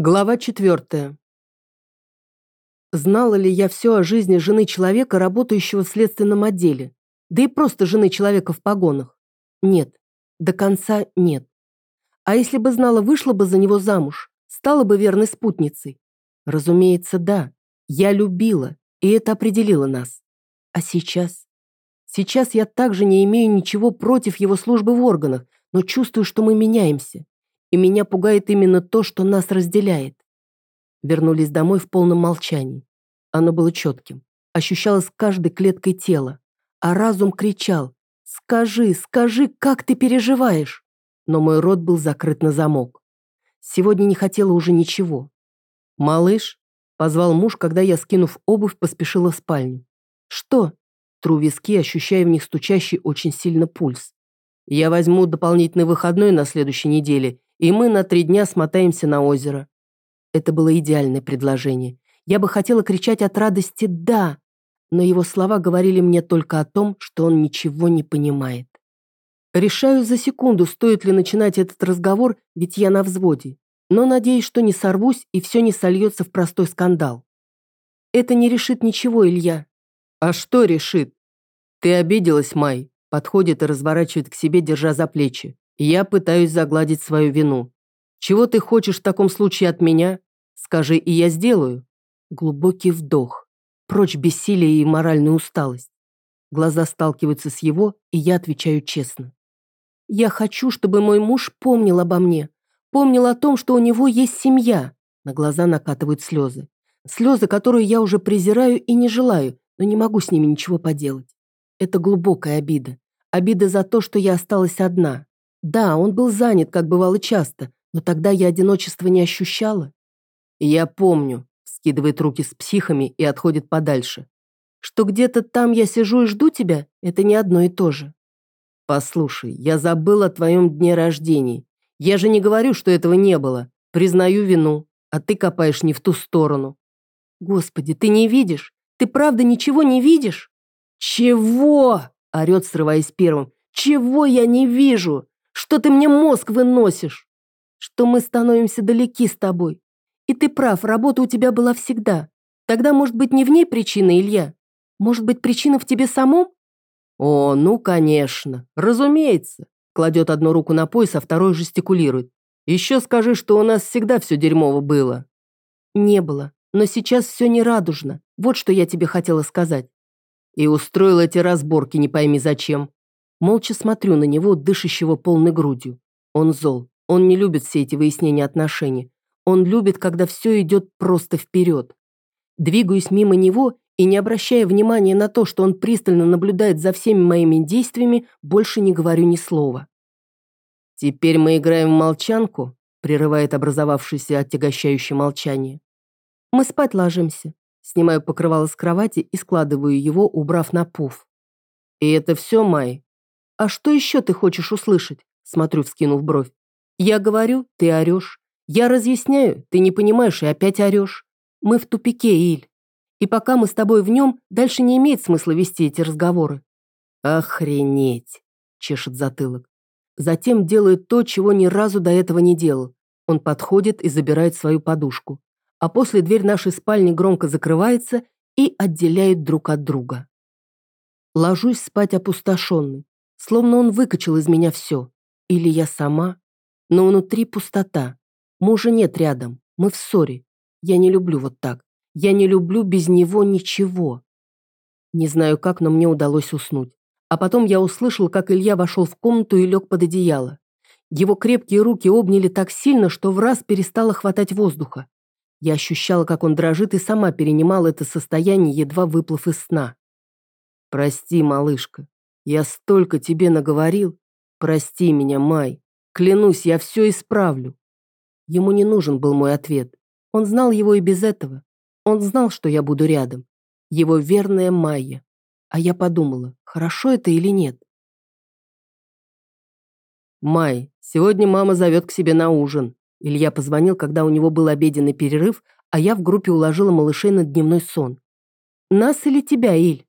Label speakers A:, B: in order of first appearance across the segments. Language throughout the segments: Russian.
A: Глава четвертая. Знала ли я все о жизни жены человека, работающего в следственном отделе? Да и просто жены человека в погонах? Нет. До конца нет. А если бы знала, вышла бы за него замуж, стала бы верной спутницей? Разумеется, да. Я любила, и это определило нас. А сейчас? Сейчас я также не имею ничего против его службы в органах, но чувствую, что мы меняемся и меня пугает именно то, что нас разделяет. Вернулись домой в полном молчании. Оно было четким, ощущалось каждой клеткой тела, а разум кричал «Скажи, скажи, как ты переживаешь?» Но мой рот был закрыт на замок. Сегодня не хотела уже ничего. «Малыш?» – позвал муж, когда я, скинув обувь, поспешила в спальню. «Что?» – тру виски, ощущая в них стучащий очень сильно пульс. «Я возьму дополнительный выходной на следующей неделе и мы на три дня смотаемся на озеро. Это было идеальное предложение. Я бы хотела кричать от радости «да», но его слова говорили мне только о том, что он ничего не понимает. Решаю за секунду, стоит ли начинать этот разговор, ведь я на взводе, но надеюсь, что не сорвусь и все не сольется в простой скандал. Это не решит ничего, Илья. А что решит? Ты обиделась, Май, подходит и разворачивает к себе, держа за плечи. Я пытаюсь загладить свою вину. Чего ты хочешь в таком случае от меня? Скажи, и я сделаю. Глубокий вдох. Прочь бессилие и моральную усталость. Глаза сталкиваются с его, и я отвечаю честно. Я хочу, чтобы мой муж помнил обо мне. Помнил о том, что у него есть семья. На глаза накатывают слезы. Слезы, которые я уже презираю и не желаю, но не могу с ними ничего поделать. Это глубокая обида. Обида за то, что я осталась одна. Да, он был занят, как бывало часто, но тогда я одиночество не ощущала. Я помню, скидывает руки с психами и отходит подальше. Что где-то там я сижу и жду тебя, это не одно и то же. Послушай, я забыл о твоем дне рождения. Я же не говорю, что этого не было. Признаю вину, а ты копаешь не в ту сторону. Господи, ты не видишь? Ты правда ничего не видишь? Чего? Орет, срываясь первым. Чего я не вижу? Что ты мне мозг выносишь, что мы становимся далеки с тобой. И ты прав, работа у тебя была всегда. Тогда, может быть, не в ней причина, Илья? Может быть, причина в тебе самом? О, ну, конечно, разумеется. Кладет одну руку на пояс, а второй жестикулирует. Еще скажи, что у нас всегда все дерьмово было. Не было, но сейчас все не радужно. Вот что я тебе хотела сказать. И устроил эти разборки, не пойми зачем. Молча смотрю на него, дышащего полной грудью. Он зол. Он не любит все эти выяснения отношений. Он любит, когда все идет просто вперед. Двигаюсь мимо него и, не обращая внимания на то, что он пристально наблюдает за всеми моими действиями, больше не говорю ни слова. «Теперь мы играем в молчанку», прерывает образовавшееся отягощающее молчание. «Мы спать ложимся». Снимаю покрывало с кровати и складываю его, убрав на пуф. «И это все, Май?» «А что еще ты хочешь услышать?» Смотрю, вскинув бровь. «Я говорю, ты орешь. Я разъясняю, ты не понимаешь и опять орешь. Мы в тупике, Иль. И пока мы с тобой в нем, дальше не имеет смысла вести эти разговоры». «Охренеть!» – чешет затылок. Затем делает то, чего ни разу до этого не делал. Он подходит и забирает свою подушку. А после дверь нашей спальни громко закрывается и отделяет друг от друга. Ложусь спать опустошенный. Словно он выкачал из меня все. Или я сама. Но внутри пустота. Мужа нет рядом. Мы в ссоре. Я не люблю вот так. Я не люблю без него ничего. Не знаю как, но мне удалось уснуть. А потом я услышал, как Илья вошел в комнату и лег под одеяло. Его крепкие руки обняли так сильно, что в раз перестало хватать воздуха. Я ощущала, как он дрожит, и сама перенимала это состояние, едва выплыв из сна. «Прости, малышка, я столько тебе наговорил. Прости меня, Май. Клянусь, я все исправлю. Ему не нужен был мой ответ. Он знал его и без этого. Он знал, что я буду рядом. Его верная Майя. А я подумала, хорошо это или нет. «Май, сегодня мама зовет к себе на ужин». Илья позвонил, когда у него был обеденный перерыв, а я в группе уложила малышей на дневной сон. «Нас или тебя, Иль?»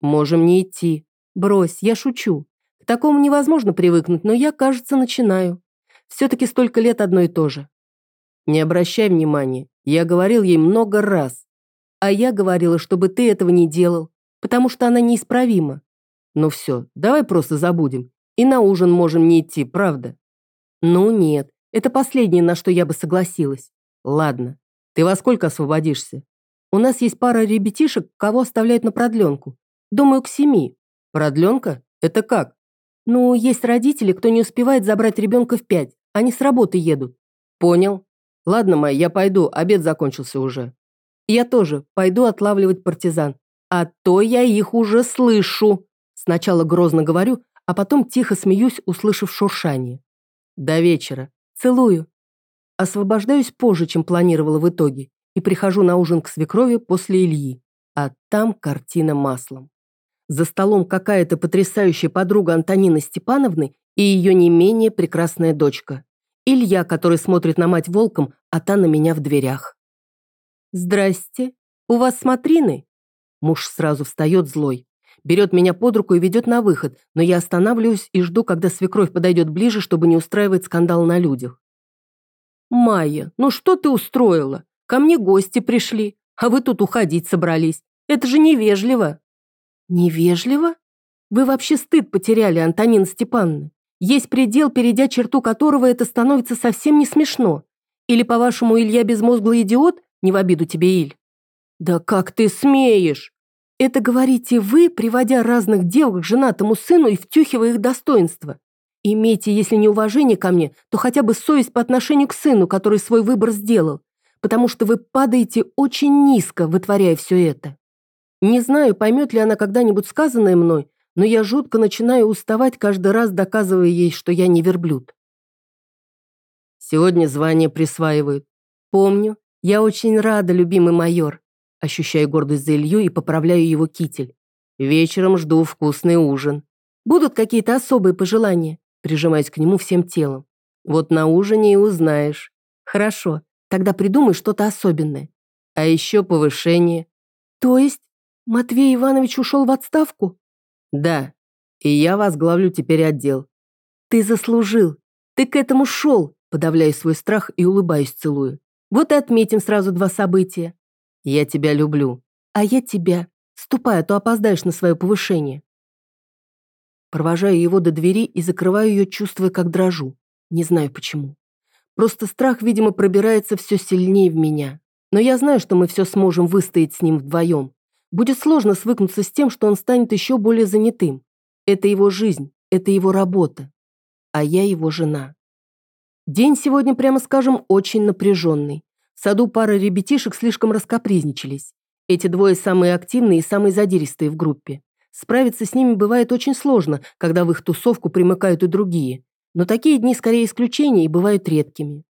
A: «Можем не идти. Брось, я шучу. К такому невозможно привыкнуть, но я, кажется, начинаю. Все-таки столько лет одно и то же. Не обращай внимания, я говорил ей много раз. А я говорила, чтобы ты этого не делал, потому что она неисправима. Ну все, давай просто забудем. И на ужин можем не идти, правда? Ну нет, это последнее, на что я бы согласилась. Ладно, ты во сколько освободишься? У нас есть пара ребятишек, кого оставляют на продленку. Думаю, к семи. Продленка? Это как? Ну, есть родители, кто не успевает забрать ребенка в пять. Они с работы едут. Понял. Ладно, Май, я пойду, обед закончился уже. Я тоже пойду отлавливать партизан. А то я их уже слышу. Сначала грозно говорю, а потом тихо смеюсь, услышав шуршание. До вечера. Целую. Освобождаюсь позже, чем планировала в итоге, и прихожу на ужин к свекрови после Ильи. А там картина маслом. За столом какая-то потрясающая подруга Антонины Степановны и ее не менее прекрасная дочка. Илья, который смотрит на мать волком, а та на меня в дверях. «Здрасте. У вас смотрины?» Муж сразу встает злой. Берет меня под руку и ведет на выход, но я останавливаюсь и жду, когда свекровь подойдет ближе, чтобы не устраивать скандал на людях. «Майя, ну что ты устроила? Ко мне гости пришли, а вы тут уходить собрались. Это же невежливо». «Невежливо? Вы вообще стыд потеряли, Антонина Степановна. Есть предел, перейдя черту которого это становится совсем не смешно. Или, по-вашему, Илья безмозглый идиот? Не в обиду тебе, Иль». «Да как ты смеешь? Это говорите вы, приводя разных девок к женатому сыну и втюхивая их достоинства. Имейте, если не уважение ко мне, то хотя бы совесть по отношению к сыну, который свой выбор сделал, потому что вы падаете очень низко, вытворяя все это. Не знаю, поймет ли она когда-нибудь сказанное мной, но я жутко начинаю уставать каждый раз, доказывая ей, что я не верблюд. Сегодня звание присваивают. Помню, я очень рада, любимый майор. Ощущаю гордость за Илью и поправляю его китель. Вечером жду вкусный ужин. Будут какие-то особые пожелания? Прижимаясь к нему всем телом. Вот на ужине и узнаешь. Хорошо, тогда придумай что-то особенное. А еще повышение. То есть Матвей Иванович ушел в отставку? Да, и я возглавлю теперь отдел. Ты заслужил. Ты к этому шел, подавляю свой страх и улыбаюсь, целую. Вот и отметим сразу два события. Я тебя люблю. А я тебя. Ступай, а то опоздаешь на свое повышение. Провожаю его до двери и закрываю ее, чувствуя, как дрожу. Не знаю почему. Просто страх, видимо, пробирается все сильнее в меня. Но я знаю, что мы все сможем выстоять с ним вдвоем. Будет сложно свыкнуться с тем, что он станет еще более занятым. Это его жизнь, это его работа. А я его жена. День сегодня, прямо скажем, очень напряженный. В саду пара ребятишек слишком раскопризничались. Эти двое самые активные и самые задиристые в группе. Справиться с ними бывает очень сложно, когда в их тусовку примыкают и другие. Но такие дни скорее исключения и бывают редкими.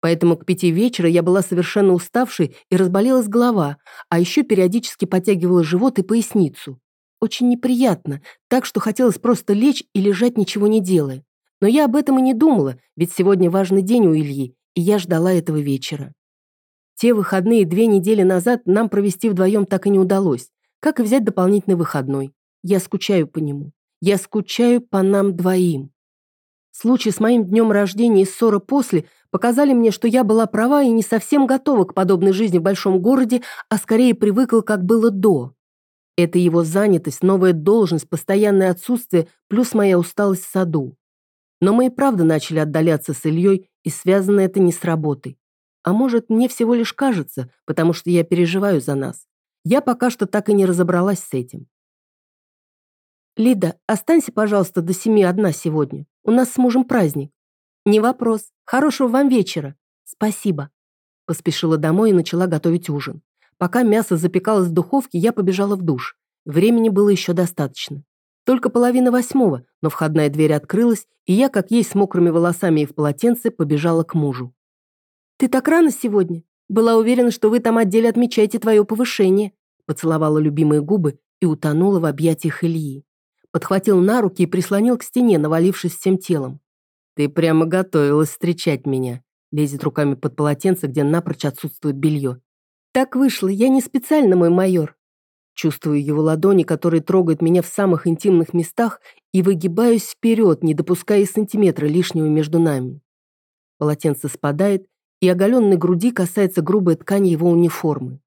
A: Поэтому к пяти вечера я была совершенно уставшей и разболелась голова, а еще периодически подтягивала живот и поясницу. Очень неприятно, так что хотелось просто лечь и лежать, ничего не делая. Но я об этом и не думала, ведь сегодня важный день у Ильи, и я ждала этого вечера. Те выходные две недели назад нам провести вдвоем так и не удалось. Как и взять дополнительный выходной. Я скучаю по нему. Я скучаю по нам двоим. Случай с моим днем рождения и ссора после показали мне, что я была права и не совсем готова к подобной жизни в большом городе, а скорее привыкла, как было до. Это его занятость, новая должность, постоянное отсутствие, плюс моя усталость в саду. Но мы и правда начали отдаляться с Ильей, и связано это не с работой. А может, мне всего лишь кажется, потому что я переживаю за нас. Я пока что так и не разобралась с этим. «Лида, останься, пожалуйста, до семи одна сегодня. У нас с мужем праздник». «Не вопрос. Хорошего вам вечера». «Спасибо». Поспешила домой и начала готовить ужин. Пока мясо запекалось в духовке, я побежала в душ. Времени было еще достаточно. Только половина восьмого, но входная дверь открылась, и я, как есть с мокрыми волосами и в полотенце, побежала к мужу. «Ты так рано сегодня? Была уверена, что вы там отделе отмечаете твое повышение», поцеловала любимые губы и утонула в объятиях Ильи. Подхватил на руки и прислонил к стене, навалившись всем телом. «Ты прямо готовилась встречать меня», лезет руками под полотенце, где напрочь отсутствует белье. «Так вышло, я не специально, мой майор». Чувствую его ладони, которые трогают меня в самых интимных местах, и выгибаюсь вперед, не допуская сантиметра лишнего между нами. Полотенце спадает, и оголенной груди касается грубая ткань его униформы.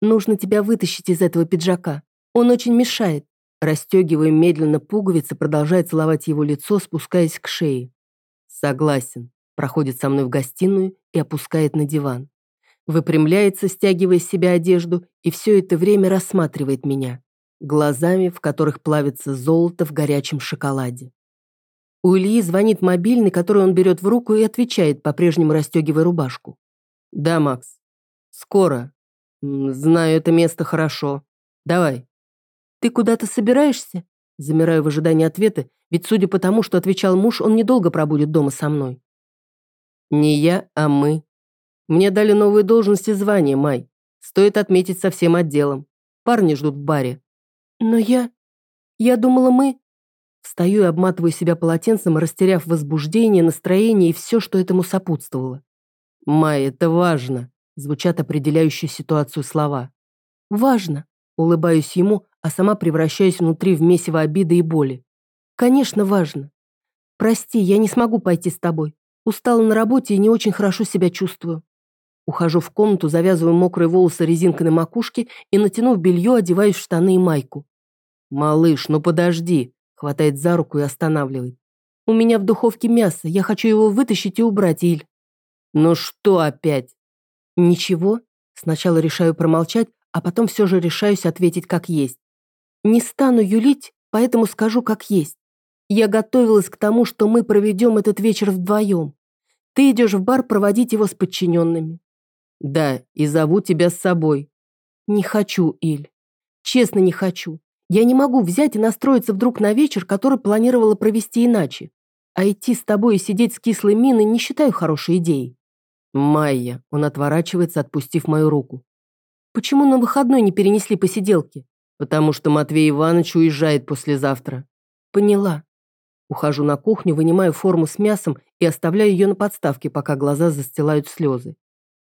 A: «Нужно тебя вытащить из этого пиджака. Он очень мешает». Растегивая медленно пуговицы, продолжает целовать его лицо, спускаясь к шее. «Согласен». Проходит со мной в гостиную и опускает на диван. Выпрямляется, стягивая с себя одежду, и все это время рассматривает меня. Глазами, в которых плавится золото в горячем шоколаде. У Ильи звонит мобильный, который он берет в руку и отвечает, по-прежнему расстегивая рубашку. «Да, Макс. Скоро. Знаю это место хорошо. Давай». «Ты куда-то собираешься?» Замираю в ожидании ответа, ведь судя по тому, что отвечал муж, он недолго пробудет дома со мной. Не я, а мы. Мне дали новые должности звания, Май. Стоит отметить со всем отделом. Парни ждут в баре. Но я... Я думала, мы... Встаю и обматываю себя полотенцем, растеряв возбуждение, настроение и все, что этому сопутствовало. «Май, это важно», — звучат определяющие ситуацию слова. «Важно», — улыбаюсь ему, а сама превращаюсь внутри в месиво обиды и боли. «Конечно, важно. Прости, я не смогу пойти с тобой. Устала на работе и не очень хорошо себя чувствую. Ухожу в комнату, завязываю мокрые волосы резинкой на макушке и, натянув белье, одеваюсь в штаны и майку. «Малыш, ну подожди!» Хватает за руку и останавливает. «У меня в духовке мясо, я хочу его вытащить и убрать, Иль». «Ну что опять?» «Ничего. Сначала решаю промолчать, а потом все же решаюсь ответить как есть. Не стану юлить, поэтому скажу как есть. Я готовилась к тому, что мы проведем этот вечер вдвоем. Ты идешь в бар проводить его с подчиненными. Да, и зову тебя с собой. Не хочу, Иль. Честно, не хочу. Я не могу взять и настроиться вдруг на вечер, который планировала провести иначе. А идти с тобой и сидеть с кислой миной не считаю хорошей идеей. Майя, он отворачивается, отпустив мою руку. Почему на выходной не перенесли посиделки? Потому что Матвей Иванович уезжает послезавтра. Поняла. Ухожу на кухню, вынимаю форму с мясом и оставляю ее на подставке, пока глаза застилают слезы.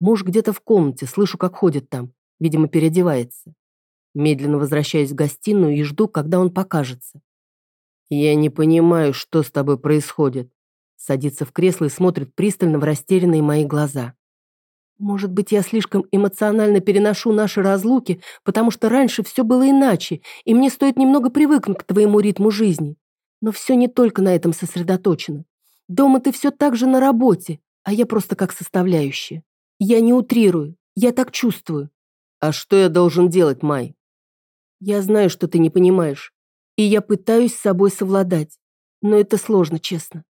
A: Муж где-то в комнате, слышу, как ходит там. Видимо, переодевается. Медленно возвращаюсь в гостиную и жду, когда он покажется. «Я не понимаю, что с тобой происходит». Садится в кресло и смотрит пристально в растерянные мои глаза. «Может быть, я слишком эмоционально переношу наши разлуки, потому что раньше все было иначе, и мне стоит немного привыкнуть к твоему ритму жизни. Но все не только на этом сосредоточено. Дома ты все так же на работе, а я просто как составляющая. Я не утрирую, я так чувствую. А что я должен делать, Май? Я знаю, что ты не понимаешь, и я пытаюсь с собой совладать. Но это сложно, честно.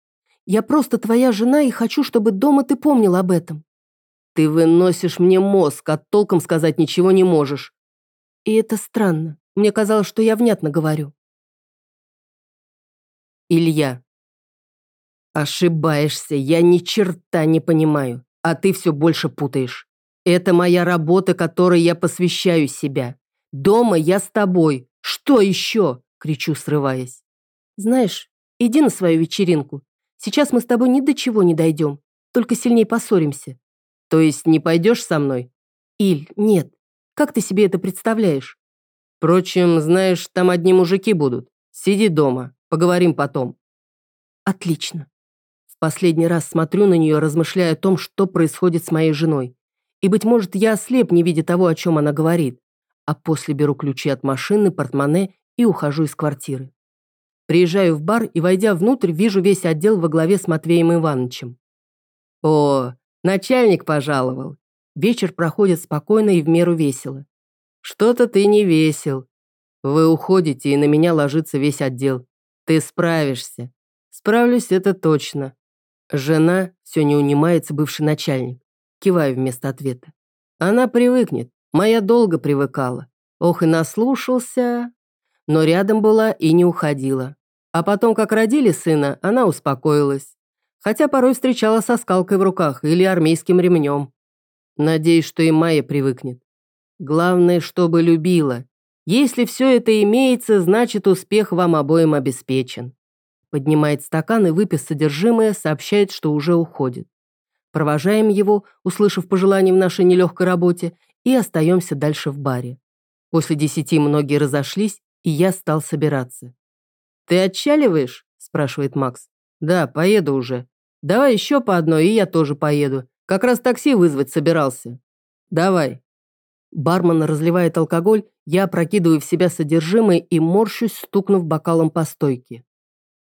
A: Я просто твоя жена и хочу, чтобы дома ты помнил об этом. Ты выносишь мне мозг, а толком сказать ничего не можешь. И это странно. Мне казалось, что я внятно говорю. Илья. Ошибаешься, я ни черта не понимаю, а ты все больше путаешь. Это моя работа, которой я посвящаю себя. Дома я с тобой. Что еще? Кричу, срываясь. Знаешь, иди на свою вечеринку. Сейчас мы с тобой ни до чего не дойдем, только сильнее поссоримся. То есть не пойдешь со мной? Иль, нет. Как ты себе это представляешь? Впрочем, знаешь, там одни мужики будут. Сиди дома. Поговорим потом». «Отлично. В последний раз смотрю на нее, размышляя о том, что происходит с моей женой. И, быть может, я ослеп, не видя того, о чем она говорит. А после беру ключи от машины, портмоне и ухожу из квартиры. Приезжаю в бар и, войдя внутрь, вижу весь отдел во главе с Матвеем Ивановичем. «О, начальник пожаловал». Вечер проходит спокойно и в меру весело. «Что-то ты не весел. Вы уходите, и на меня ложится весь отдел. Ты справишься. Справлюсь, это точно. Жена, все не унимается бывший начальник. Киваю вместо ответа. Она привыкнет. Моя долго привыкала. Ох, и наслушался. Но рядом была и не уходила. А потом, как родили сына, она успокоилась. Хотя порой встречала со скалкой в руках или армейским ремнем. Надеюсь, что и Майя привыкнет. Главное, чтобы любила. Если все это имеется, значит успех вам обоим обеспечен. Поднимает стакан и, выпив содержимое, сообщает, что уже уходит. Провожаем его, услышав пожелания в нашей нелегкой работе, и остаемся дальше в баре. После десяти многие разошлись, и я стал собираться. «Ты отчаливаешь?» – спрашивает Макс. «Да, поеду уже. Давай еще по одной, и я тоже поеду.
B: Как раз такси вызвать собирался. Давай».
A: Бармен разливает алкоголь, я опрокидываю в себя содержимое и морщусь, стукнув бокалом по стойке.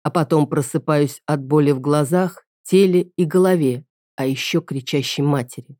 A: А потом просыпаюсь от боли в глазах, теле и голове, а еще кричащей матери.